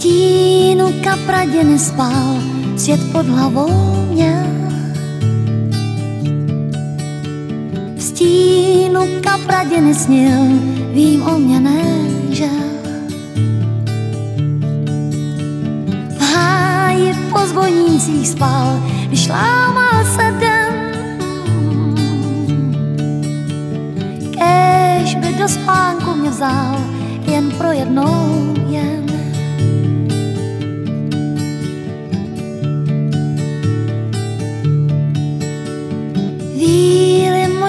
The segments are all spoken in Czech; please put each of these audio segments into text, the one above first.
stínu kapradě nespal, svět pod hlavou měl. V stínu kapradě nesnil, vím o mě nežel. V háji po zvonících spal, vyšlámal se den. Kéž by do spánku mě vzal, jen pro jednou jen.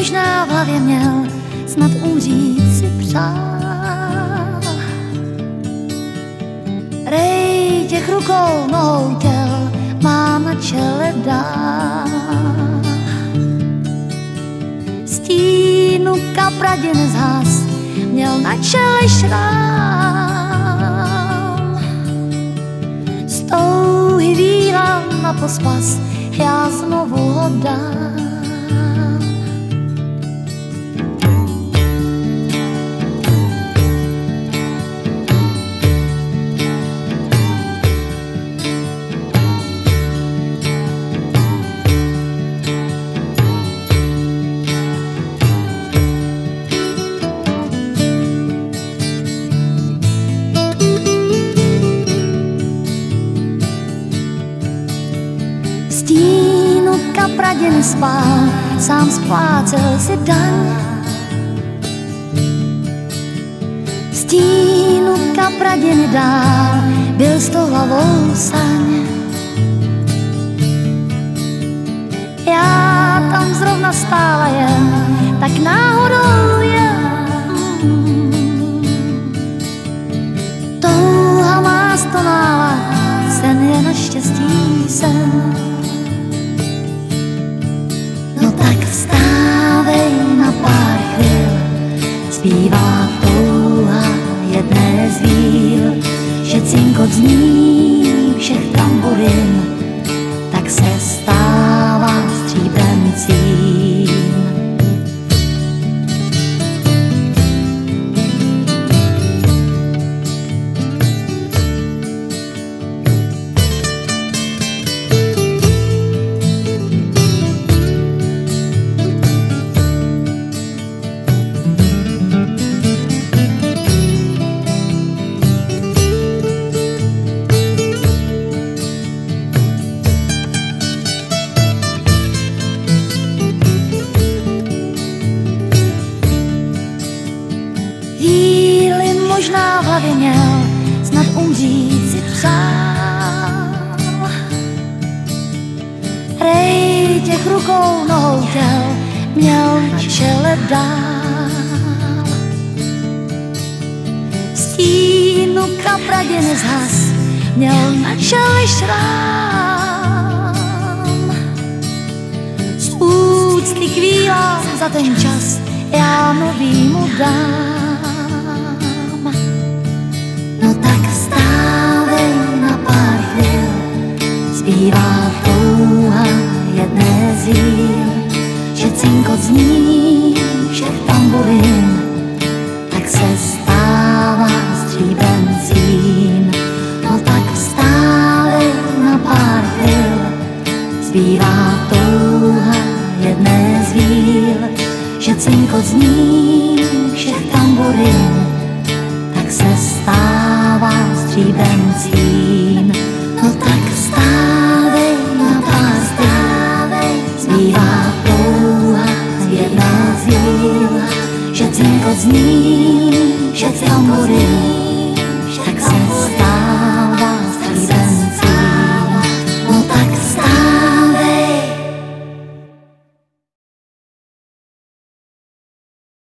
Možná v hlavě měl, snad umřít si přál. Rej těch rukou, nohou těl, má na čele dál. Stínu kapradě nezhas, měl na čele šrám. Z touhy na pospas, já znovu ho dám. Stínu kapradě nespál, sám splácel si daň. Stínu kapradě nedál, byl s tou hlavou saň. Já tam zrovna stála jen, tak náhodou hlavě měl, snad umřít si přál. Rej těch rukou, nohou těl, měl na čele dál. Stínu kapradě nezhas, měl na čele šrám. Z úcty k vílám za ten čas, já nový mu dám. Že cinkot zní všech tamburin, tak se stává stříbencím. No tak vstávej na pár stávej, zpívá touha jedna z víl, že cinkot zní všech tamburin,